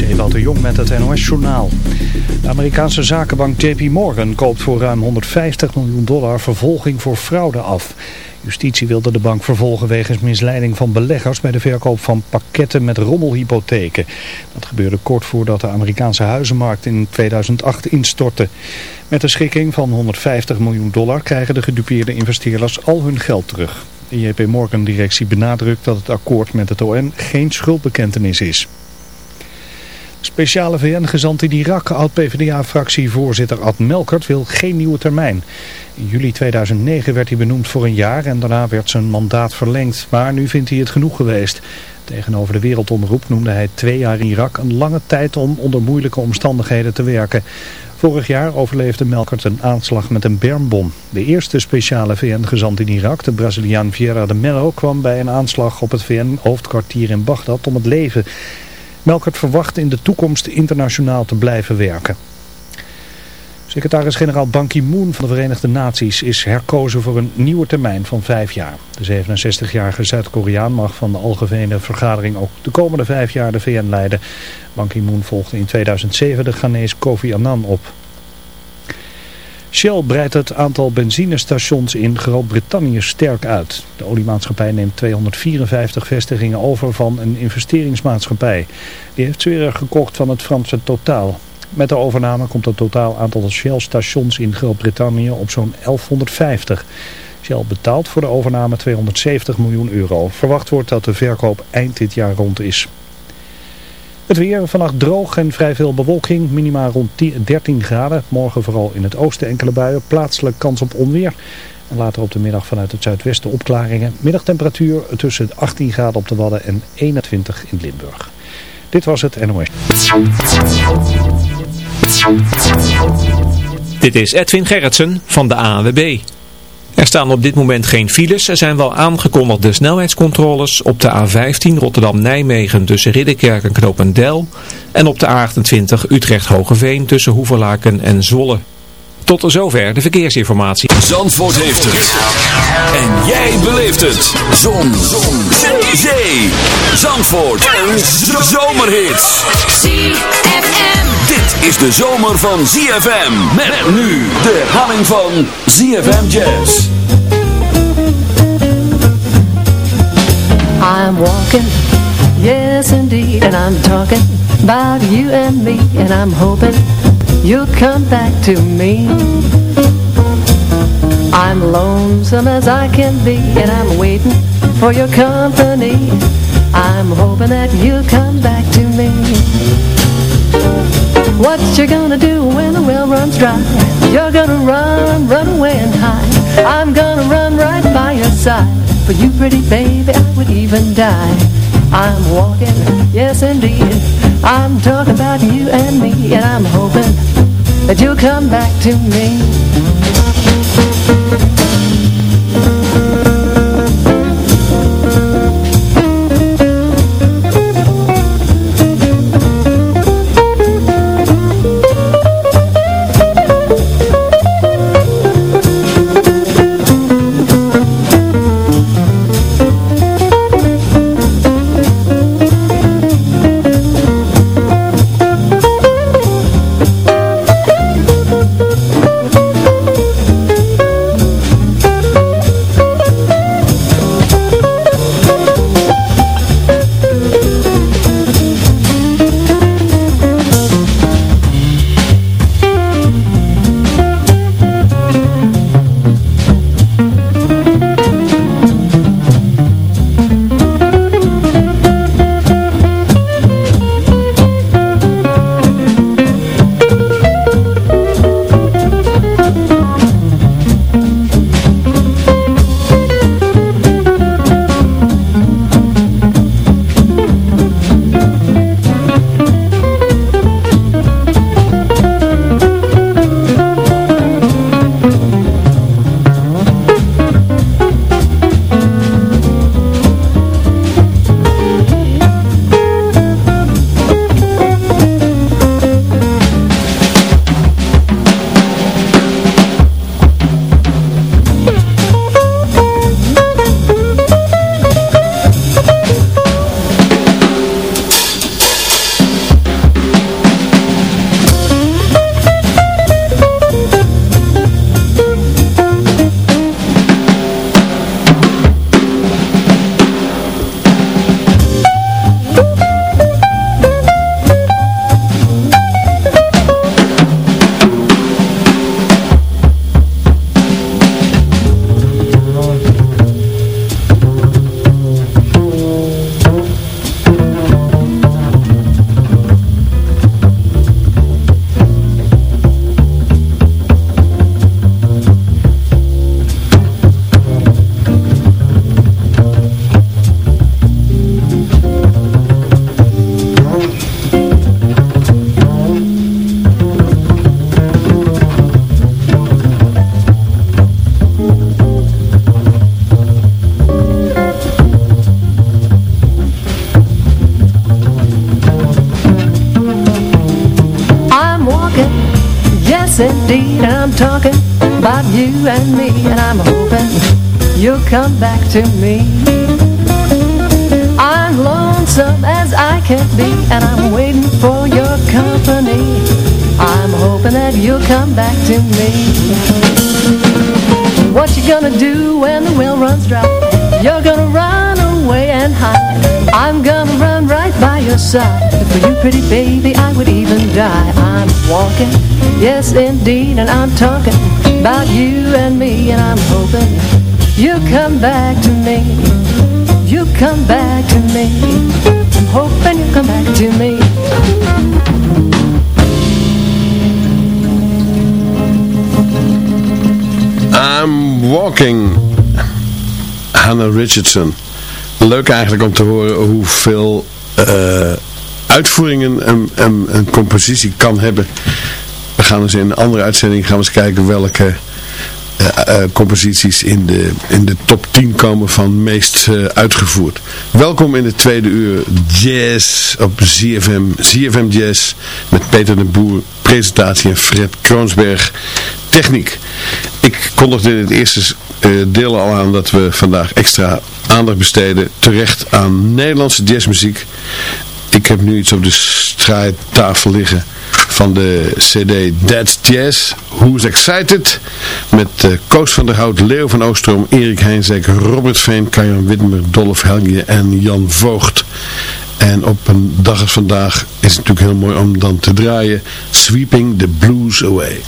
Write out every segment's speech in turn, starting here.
is de Jong met het NOS-journaal. De Amerikaanse zakenbank JP Morgan koopt voor ruim 150 miljoen dollar vervolging voor fraude af. Justitie wilde de bank vervolgen wegens misleiding van beleggers bij de verkoop van pakketten met rommelhypotheken. Dat gebeurde kort voordat de Amerikaanse huizenmarkt in 2008 instortte. Met een schikking van 150 miljoen dollar krijgen de gedupeerde investeerders al hun geld terug. De JP Morgan-directie benadrukt dat het akkoord met het OM geen schuldbekentenis is. Speciale VN-gezant in Irak, oud-PVDA-fractievoorzitter Ad Melkert, wil geen nieuwe termijn. In juli 2009 werd hij benoemd voor een jaar en daarna werd zijn mandaat verlengd. Maar nu vindt hij het genoeg geweest. Tegenover de Wereldomroep noemde hij twee jaar in Irak een lange tijd om onder moeilijke omstandigheden te werken. Vorig jaar overleefde Melkert een aanslag met een bermbom. De eerste speciale VN-gezant in Irak, de Braziliaan Vieira de Mello, kwam bij een aanslag op het VN-hoofdkwartier in Bagdad om het leven. Melkert verwacht in de toekomst internationaal te blijven werken. Secretaris-generaal Ban Ki-moon van de Verenigde Naties is herkozen voor een nieuwe termijn van vijf jaar. De 67-jarige Zuid-Koreaan mag van de algemene vergadering ook de komende vijf jaar de VN leiden. Ban Ki-moon volgde in 2007 de Ghanese Kofi Annan op. Shell breidt het aantal benzinestations in Groot-Brittannië sterk uit. De oliemaatschappij neemt 254 vestigingen over van een investeringsmaatschappij. Die heeft ze weer gekocht van het Franse Totaal. Met de overname komt het totaal aantal Shell-stations in Groot-Brittannië op zo'n 1150. Shell betaalt voor de overname 270 miljoen euro. Verwacht wordt dat de verkoop eind dit jaar rond is. Het weer vannacht droog en vrij veel bewolking. Minima rond 13 graden. Morgen vooral in het oosten enkele buien. Plaatselijk kans op onweer. En later op de middag vanuit het zuidwesten opklaringen. Middagtemperatuur tussen 18 graden op de Wadden en 21 in Limburg. Dit was het NOS. Dit is Edwin Gerritsen van de ANWB. Er staan op dit moment geen files. Er zijn wel aangekondigde snelheidscontroles op de A15 Rotterdam-Nijmegen tussen Ridderkerk en Knopendel. En op de A28 Utrecht-Hogeveen tussen Hoeverlaken en Zwolle. Tot zover de verkeersinformatie. Zandvoort heeft het. En jij beleeft het. Zon. Zon. Zee. Zandvoort. En zomerhits. ZFM. Dit is de zomer van ZFM. Met nu de herhaling van ZFM Jazz. I'm walking, yes indeed, and I'm talking about you and me, and I'm hoping you'll come back to me. I'm lonesome as I can be, and I'm waiting for your company. I'm hoping that you'll come back to me. What you gonna do when the well runs dry? You're gonna run, run away and hide. I'm gonna run right by your side. For you, pretty baby, I would even die. I'm walking, yes indeed. I'm talking about you and me, and I'm hoping that you'll come back to me. Come back to me. I'm lonesome as I can be And I'm waiting for your company. I'm hoping that you'll come back to me. What you gonna do when the well runs dry? You're gonna run away and hide. I'm gonna run right by your side. For you pretty baby I would even die. I'm walking, yes indeed And I'm talking about you and me And I'm hoping you'll come back to me. You'll come back to me. I'm you'll come back to me. I'm Walking. Hannah Richardson. Leuk eigenlijk om te horen hoeveel uh, uitvoeringen een, een, een, compositie kan hebben. We gaan dus in een andere uitzending gaan eens kijken welke composities in de, in de top 10 komen van meest uitgevoerd. Welkom in de tweede uur Jazz op ZFM, ZFM Jazz met Peter de Boer, presentatie en Fred Kroonsberg, techniek. Ik kondigde in het eerste deel al aan dat we vandaag extra aandacht besteden terecht aan Nederlandse jazzmuziek. Ik heb nu iets op de straattafel liggen van de cd That's Jazz. Who's Excited? Met uh, Koos van der Hout, Leo van Oostrom, Erik Heinzek, Robert Veen, Kajan Witmer, Dolph Helge en Jan Voogd. En op een dag als vandaag is het natuurlijk heel mooi om dan te draaien Sweeping the Blues Away.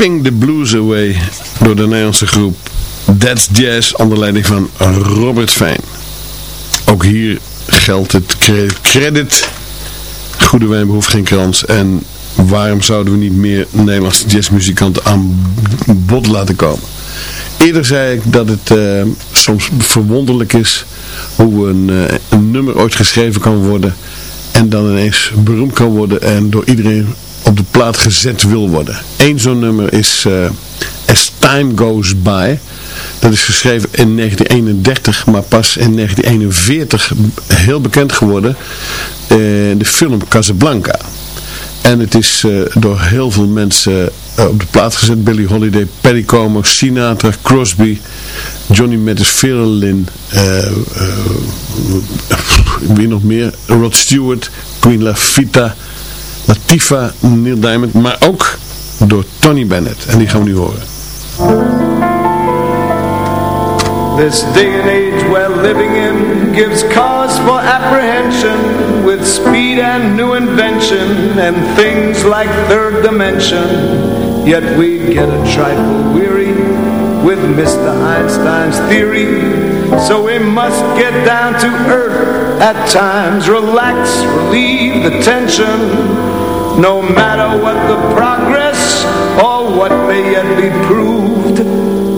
The Blues Away door de Nederlandse groep That's Jazz onder leiding van Robert Fijn. Ook hier geldt het credit. Goede wijn behoeft geen krans. En waarom zouden we niet meer Nederlandse jazzmuzikanten aan bod laten komen? Eerder zei ik dat het uh, soms verwonderlijk is hoe een, uh, een nummer ooit geschreven kan worden en dan ineens beroemd kan worden en door iedereen op de plaat gezet wil worden. Eén zo'n nummer is uh, As Time Goes By. Dat is geschreven in 1931, maar pas in 1941 heel bekend geworden. in de film Casablanca. En het is uh, door heel veel mensen op de plaat gezet. Billy Holiday, Perry Como, Sinatra, Crosby, Johnny Mathis, Lynn, uh, wie nog meer? Rod Stewart, Queen Lafitta, Latifa, Neil Diamond, maar ook door Tony Bennett. En die gaan we nu horen. This day and age we're living in gives cause for apprehension with speed and new invention and things like third dimension. Yet we get a trifle weary with Mr. Einstein's theory. So we must get down to earth at times, relax, relieve the tension. No matter what the progress or what may yet be proved.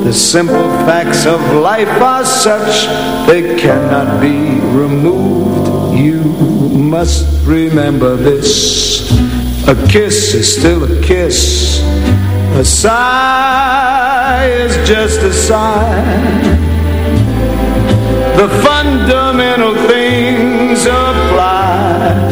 The simple facts of life are such they cannot be removed. You must remember this. A kiss is still a kiss. A sigh is just a sigh. The fundamental things apply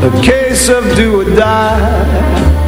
A case of do or die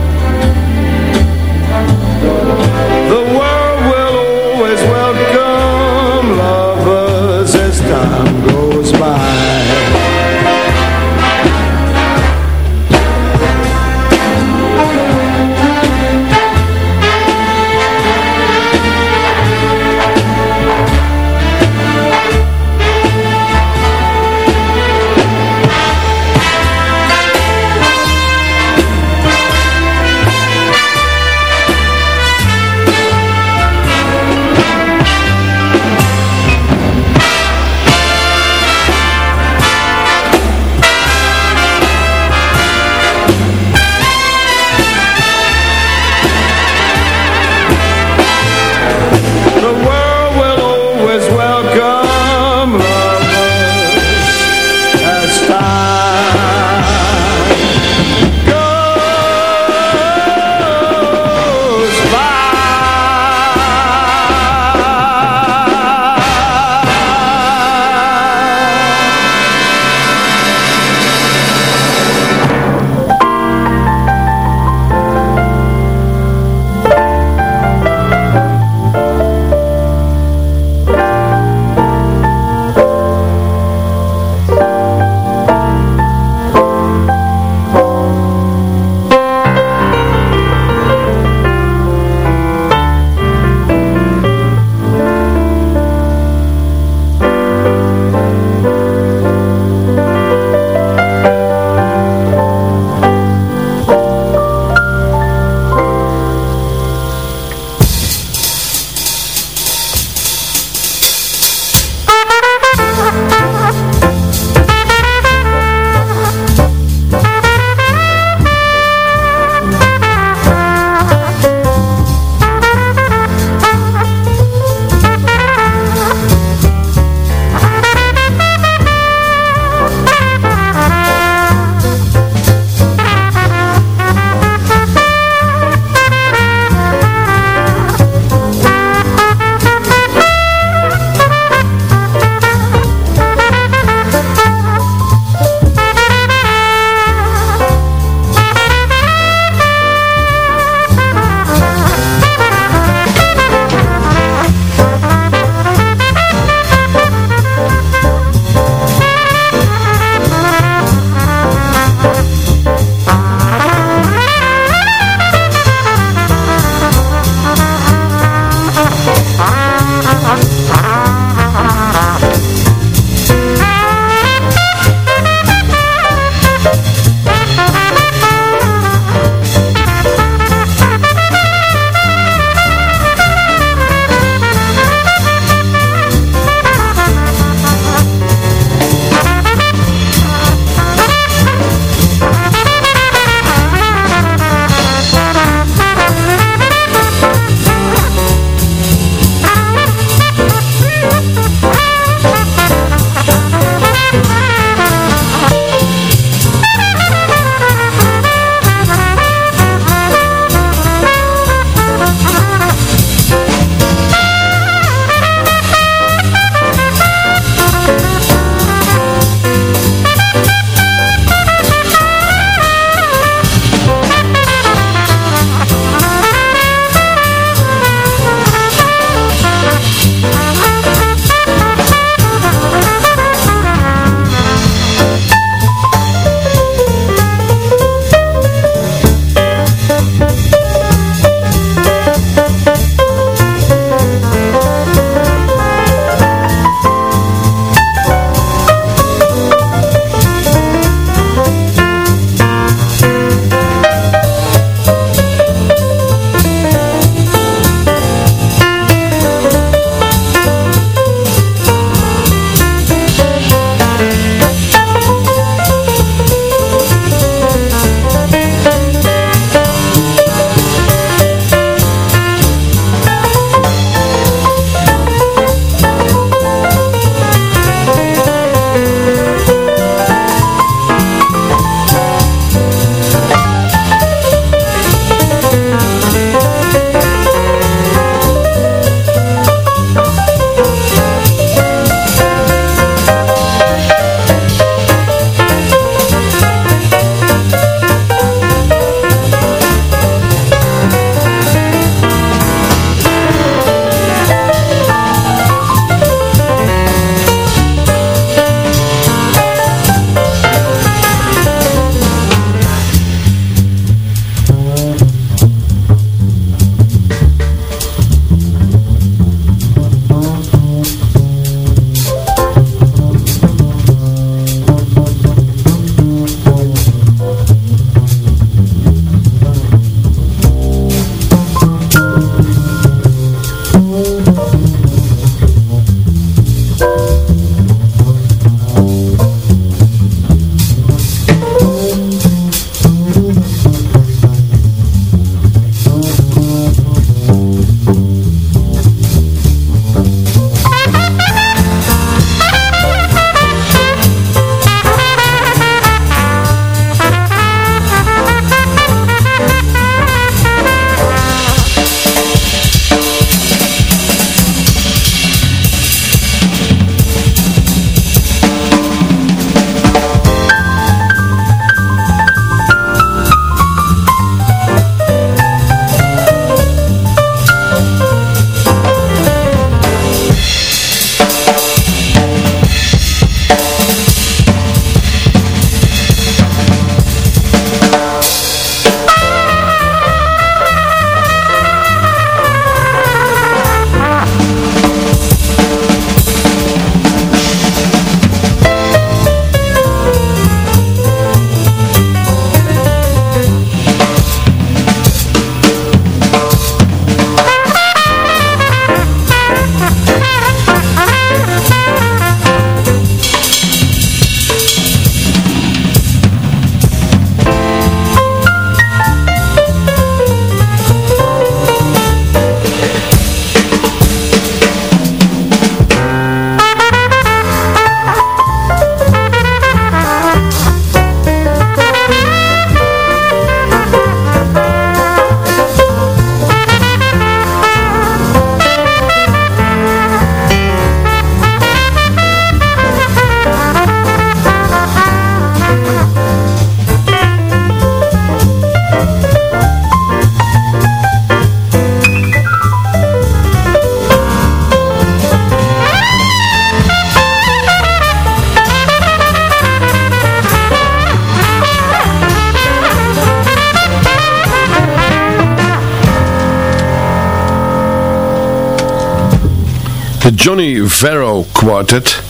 Johnny Varro Quartet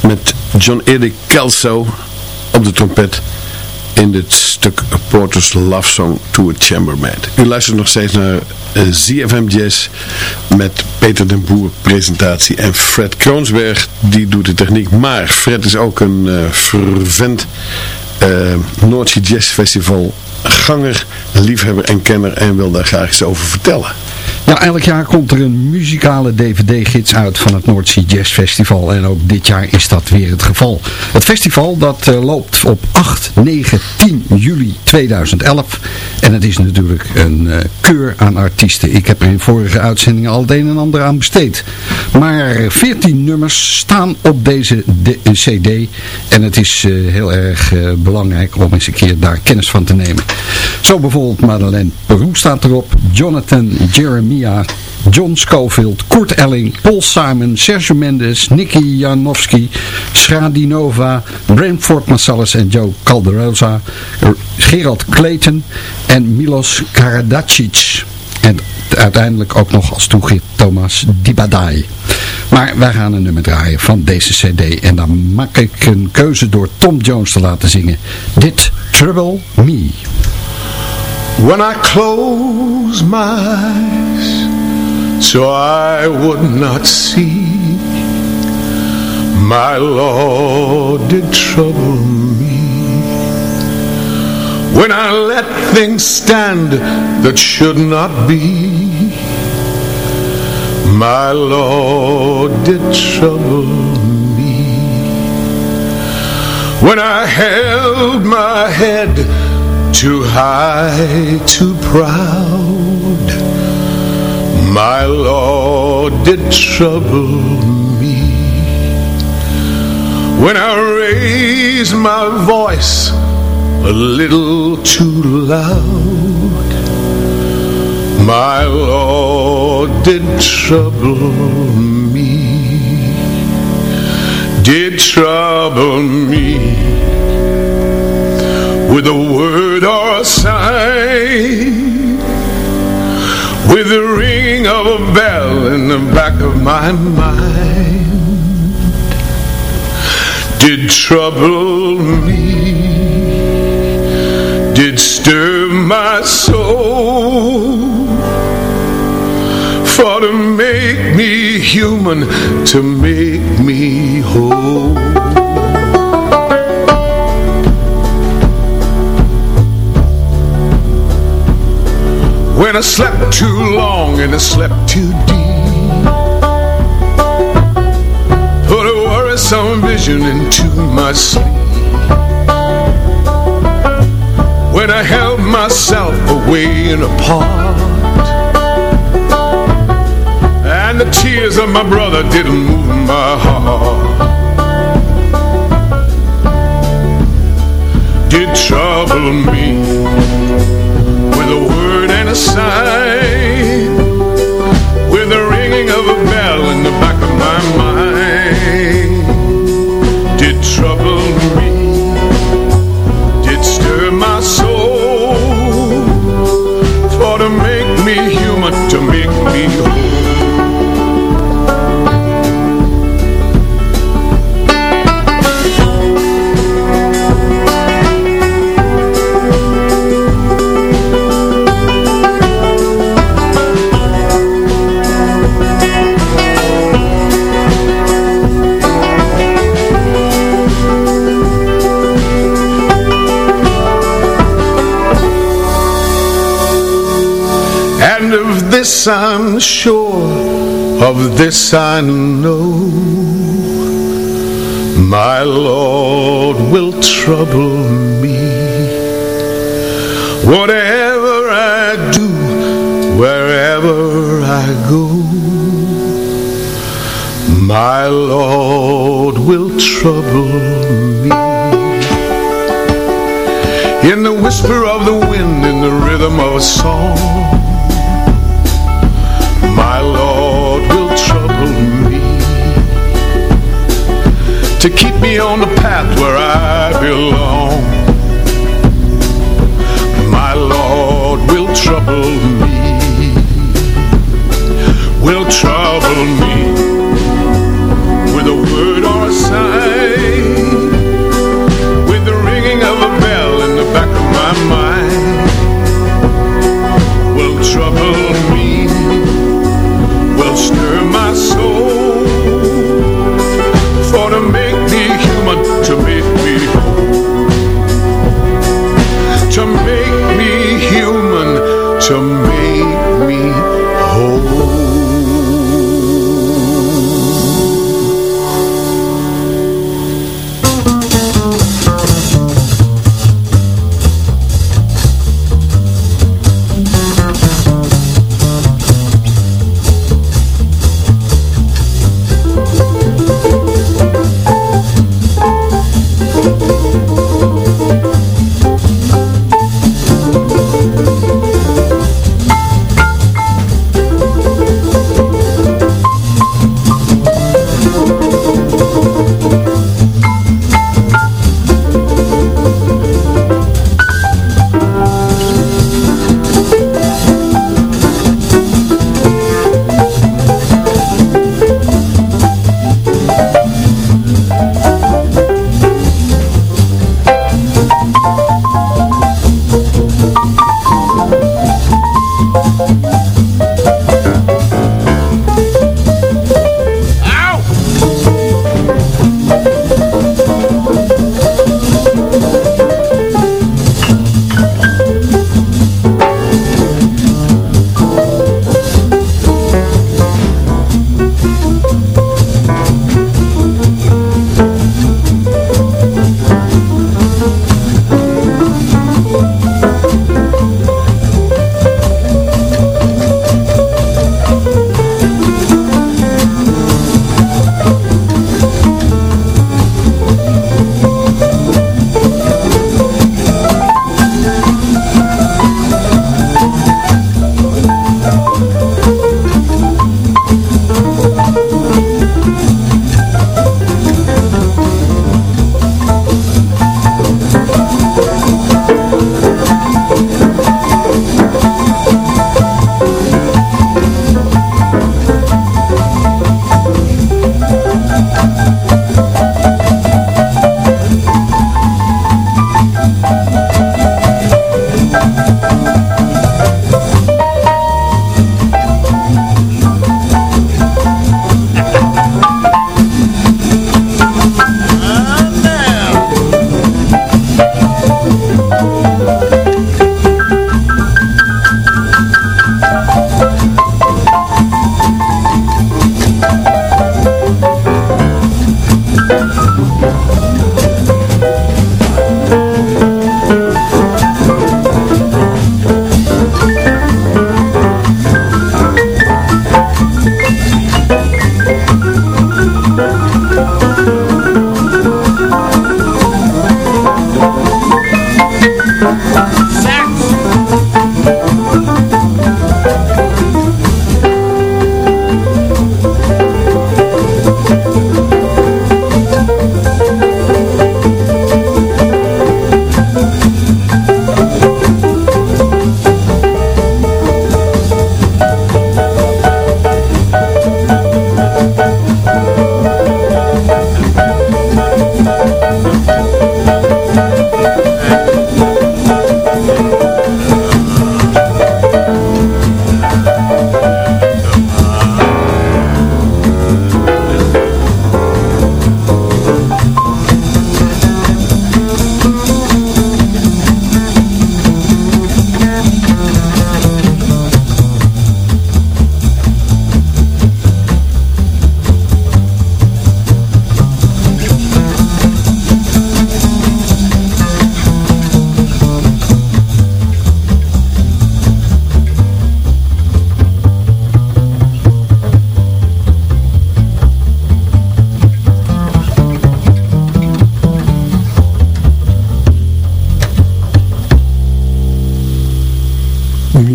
met John Eric Kelso op de trompet in dit stuk Porter's Love Song to a Chambermaid. U luistert nog steeds naar uh, eh, ZFM Jazz met Peter den Boer presentatie en Fred Kroonsberg die doet de techniek. Maar Fred is ook een uh, fervent uh, Noordzee Jazz Festival ganger, liefhebber en kenner en wil daar graag iets over vertellen. Ja, elk jaar komt er een muzikale dvd-gids uit van het Noordzee Jazz Festival. En ook dit jaar is dat weer het geval. Het festival dat uh, loopt op 8, 9, 10 juli 2011. En het is natuurlijk een uh, keur aan artiesten. Ik heb er in vorige uitzendingen al het een en ander aan besteed. Maar 14 nummers staan op deze cd. En het is heel erg belangrijk om eens een keer daar kennis van te nemen. Zo bijvoorbeeld Madeleine Peru staat erop. Jonathan John Schofield, Kurt Elling, Paul Simon, Sergio Mendes, Nicky Janowski, Schradinova, Brentford Marsalis en Joe Calderosa, Gerald Clayton en Milos Karadacic. En uiteindelijk ook nog als toegift Thomas Dibadai. Maar wij gaan een nummer draaien van deze cd. En dan maak ik een keuze door Tom Jones te laten zingen. Dit Trouble Me. When I close my eyes So I would not see. My Lord did trouble me. When I let things stand that should not be My Lord did trouble me. When I held my head too high, too proud. My Lord did trouble me. When I raised my voice a little too loud My Lord did trouble me. Did trouble me with a word or a sign With the ring of a bell in the back of my mind Did trouble me Did stir my soul. For to make me human To make me whole When I slept too long and I slept too deep. Put a worrisome vision into my sleep. When I held myself away and apart. And the tears of my brother didn't move my heart. Did trouble me with a word and I'm sure, of this I know. My Lord will trouble me. Whatever I do, wherever I go My Lord will trouble me. In the whisper of the wind, in the rhythm of a song To keep me on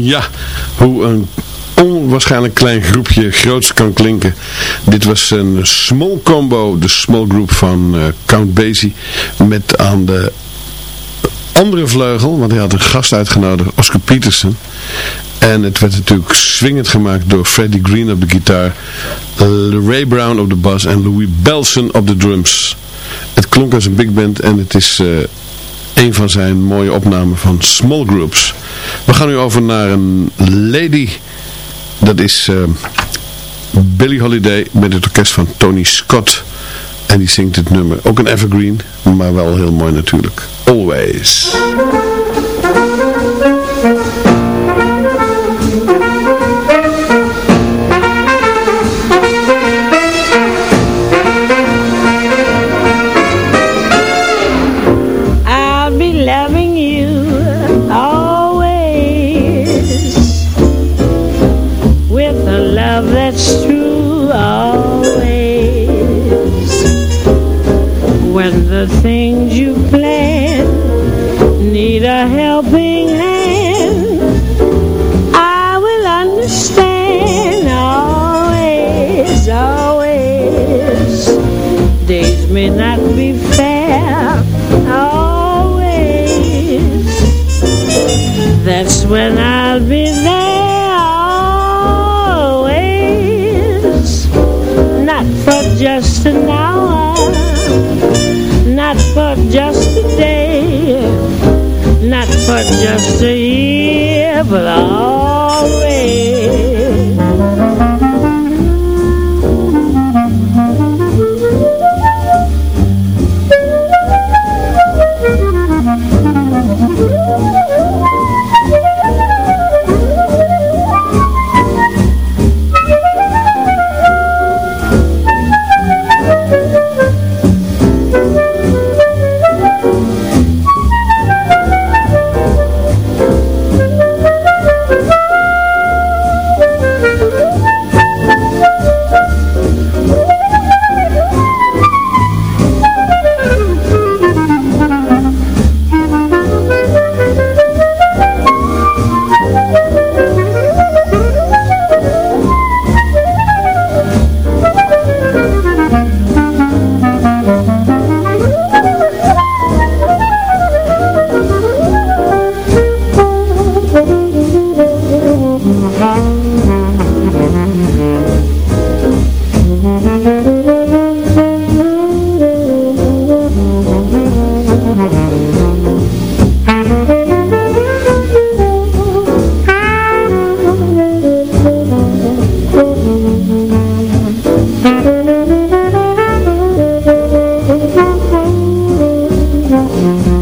Ja, hoe een onwaarschijnlijk klein groepje groots kan klinken. Dit was een small combo, de small group van uh, Count Basie. Met aan de andere vleugel, want hij had een gast uitgenodigd, Oscar Peterson. En het werd natuurlijk swingend gemaakt door Freddie Green op de gitaar, Ray Brown op de bas en Louis Belson op de drums. Het klonk als een big band en het is... Uh, een van zijn mooie opnamen van small groups. We gaan nu over naar een lady. Dat is uh, Billie Holiday met het orkest van Tony Scott. En die zingt het nummer. Ook een evergreen, maar wel heel mooi natuurlijk. Always. may not be fair always. That's when I'll be there always. Not for just an hour, not for just a day, not for just a year, but always. Mm-hmm.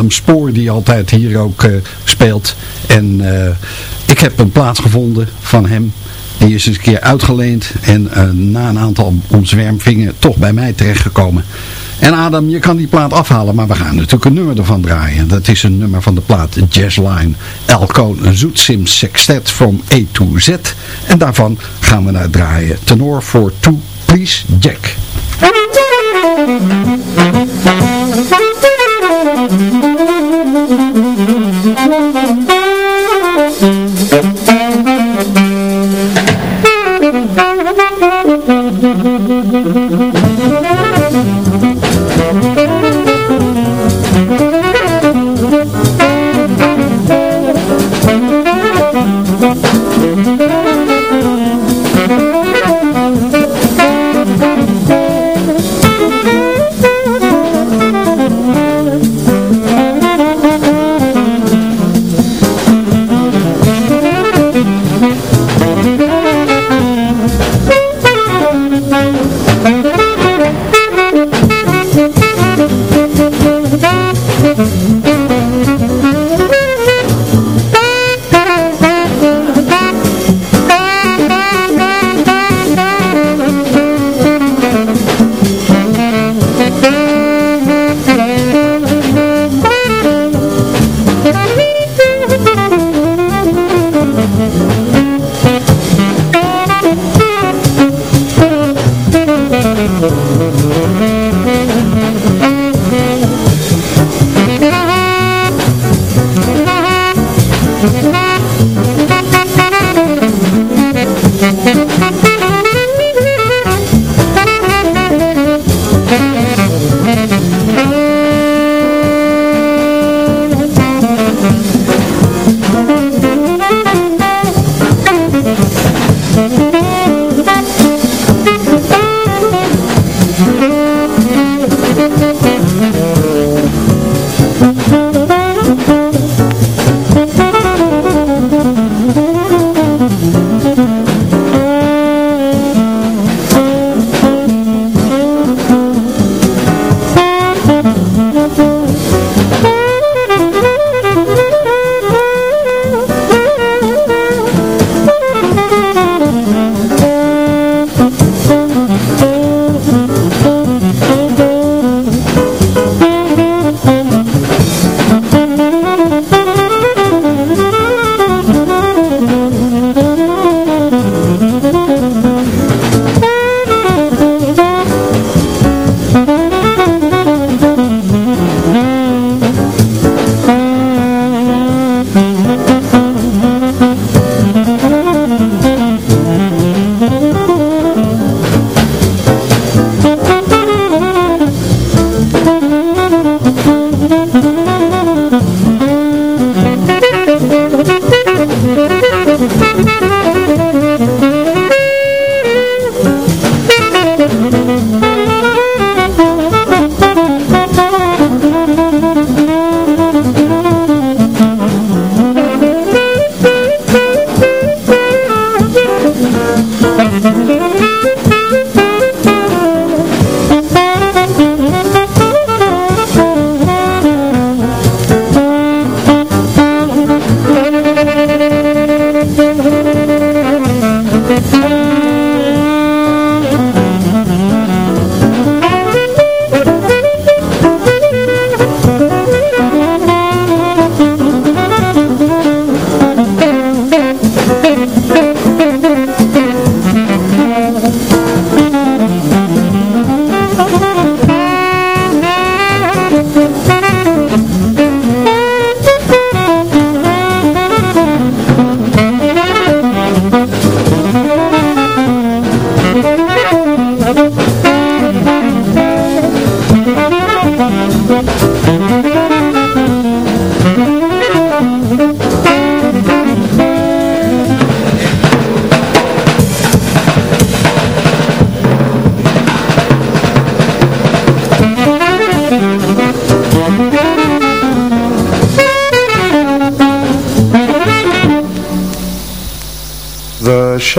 Adam Spoor die altijd hier ook uh, speelt. En uh, ik heb een plaats gevonden van hem. Die is eens een keer uitgeleend en na een aantal omzwermvingen toch bij mij terechtgekomen. En Adam, je kan die plaat afhalen, maar we gaan natuurlijk een nummer ervan draaien. Dat is een nummer van de plaat Jazzline Elko Zoetsim Sextet from A to Z. En daarvan gaan we naar draaien. Tenor for two, please, Jack. can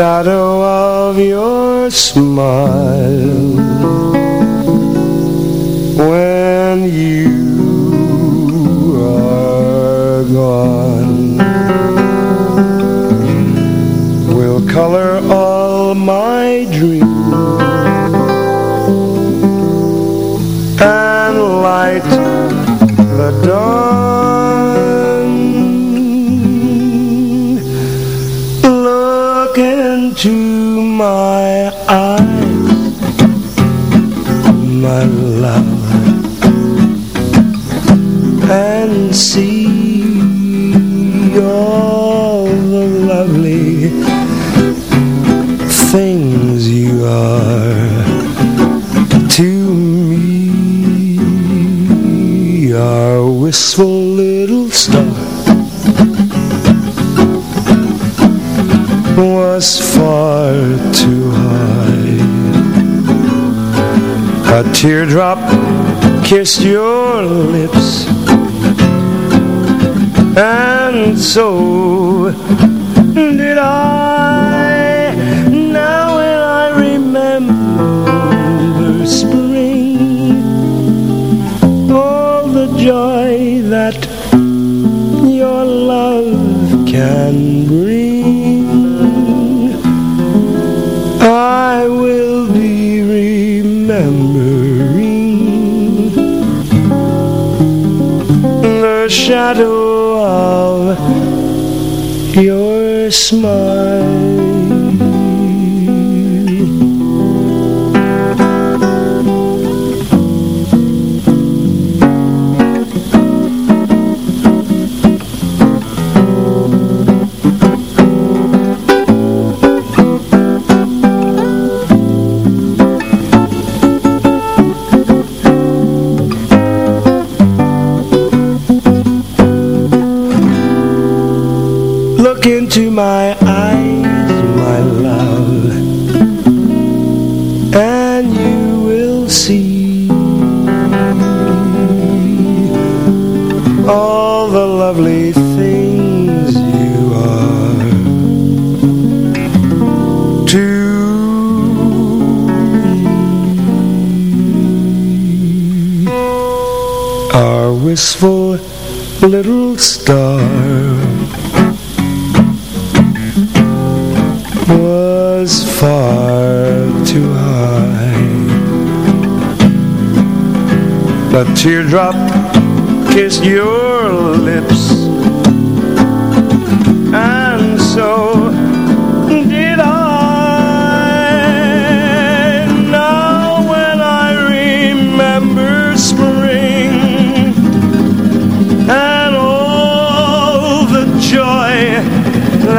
shadow of your smile. teardrop kissed your lips. And so did I. shadow of your smile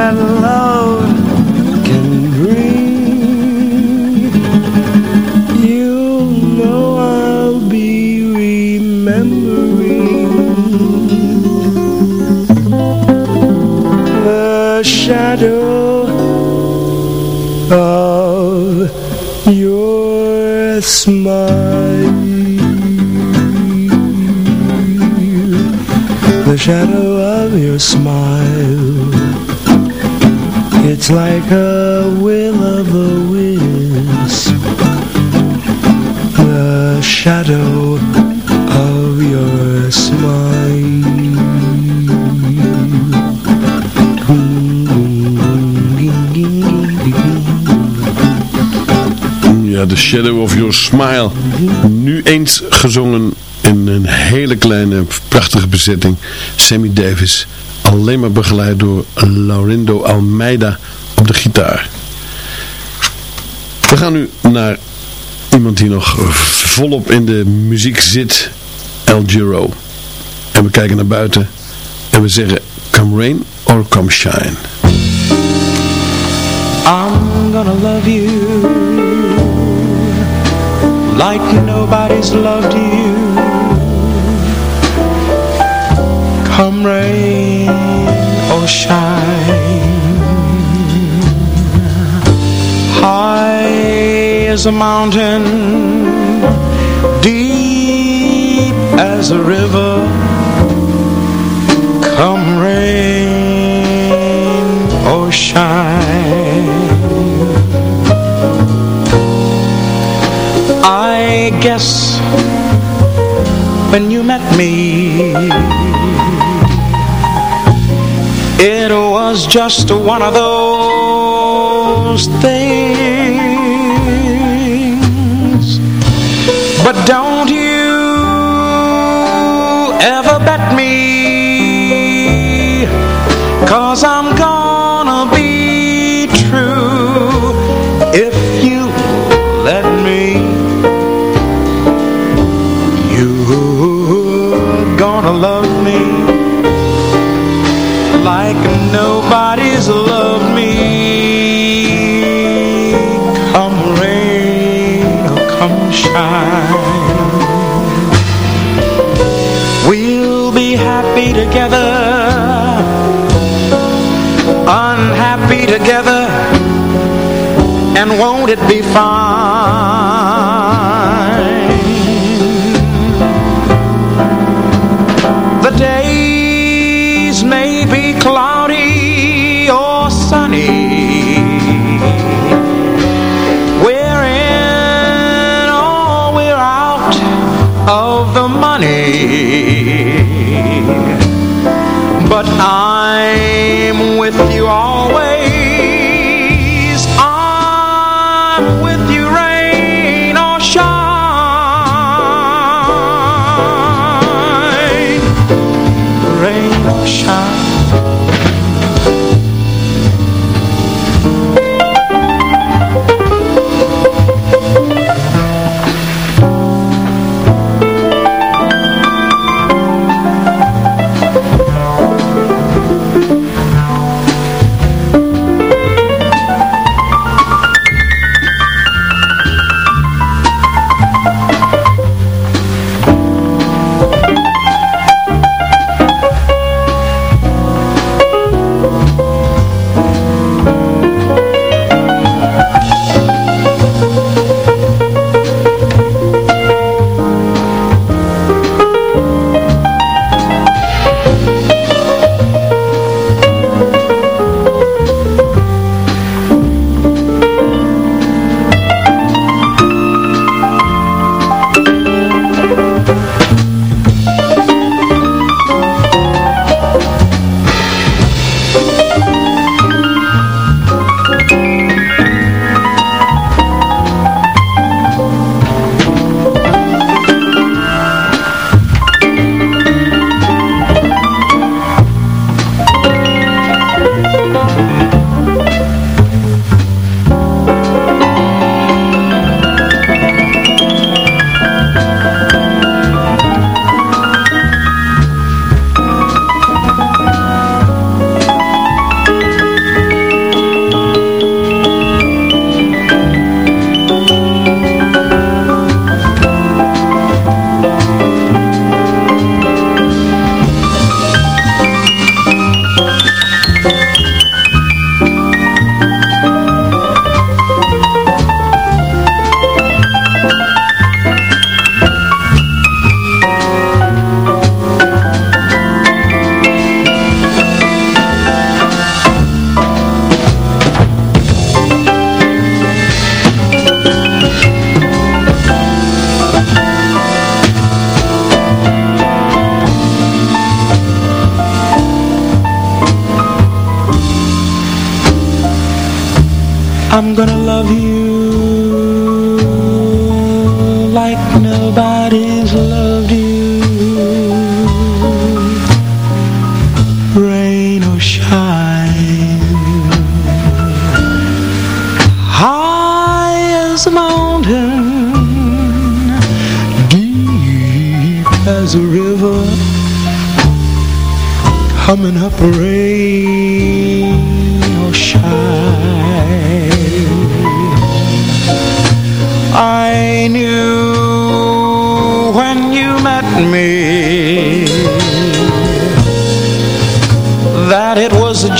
travel like a will of the wisp The shadow of your smile The Shadow of Your Smile. Nu eens gezongen in een hele kleine, prachtige bezetting. Sammy Davis, alleen maar begeleid door Laurindo Almeida op de gitaar. We gaan nu naar iemand die nog volop in de muziek zit, El Giro. En we kijken naar buiten en we zeggen, come rain or come shine. I'm gonna love you like nobody's loved you Come rain or shine High as a mountain Deep as a river Come rain or shine. I guess when you met me It was just one of those things But don't you ever bet me Cause I'm gonna be true If you let me. You're gonna love me like nobody's loved me. Come rain or come shine be happy together. Unhappy together. And won't it be fine But I'm with you always.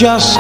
Just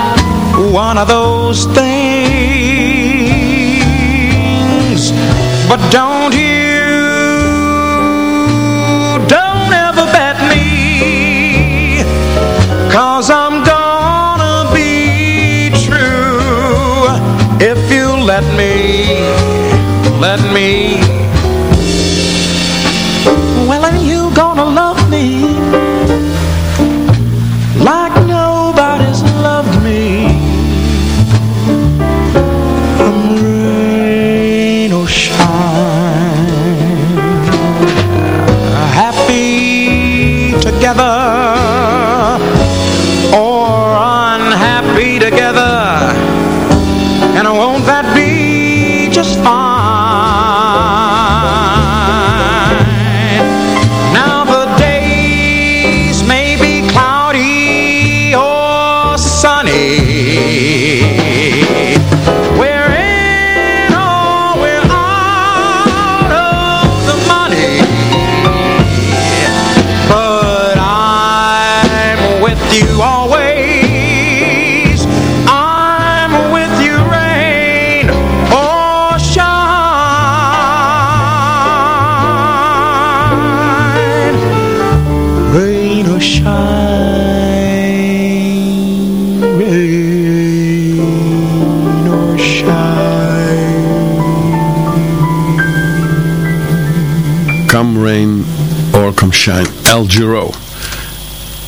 Giro.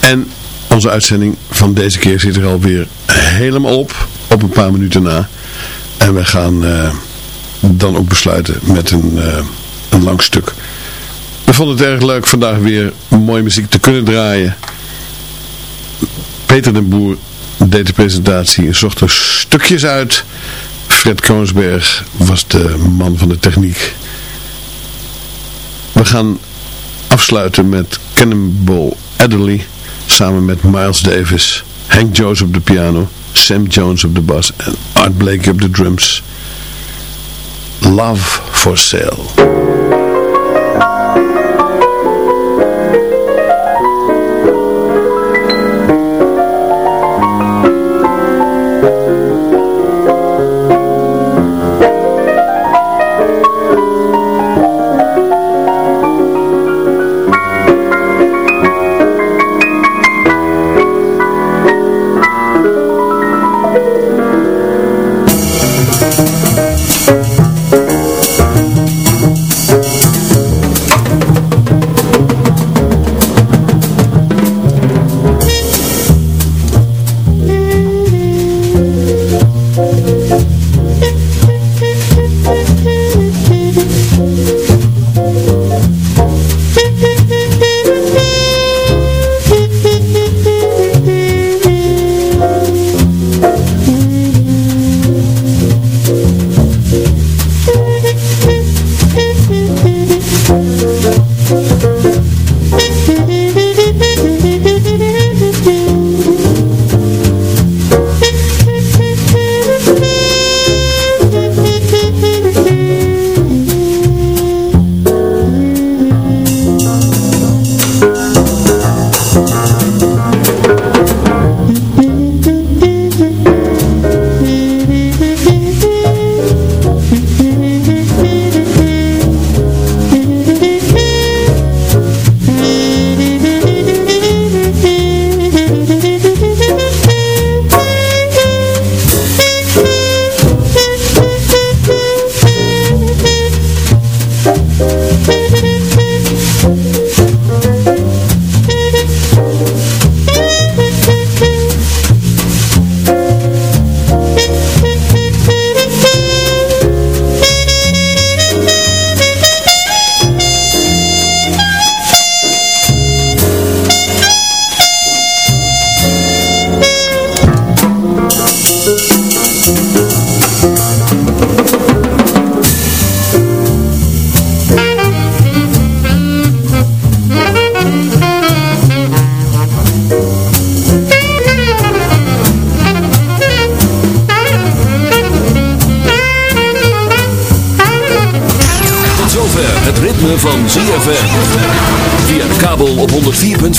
En onze uitzending van deze keer zit er alweer helemaal op. Op een paar minuten na. En we gaan uh, dan ook besluiten met een, uh, een lang stuk. We vonden het erg leuk vandaag weer mooie muziek te kunnen draaien. Peter den Boer deed de presentatie en zocht er stukjes uit. Fred Koonsberg was de man van de techniek. We gaan afsluiten met Cannonball Adderley samen met Miles Davis, Hank Jones op de piano, Sam Jones op de bas en Art Blakey op de drums. Love for Sale.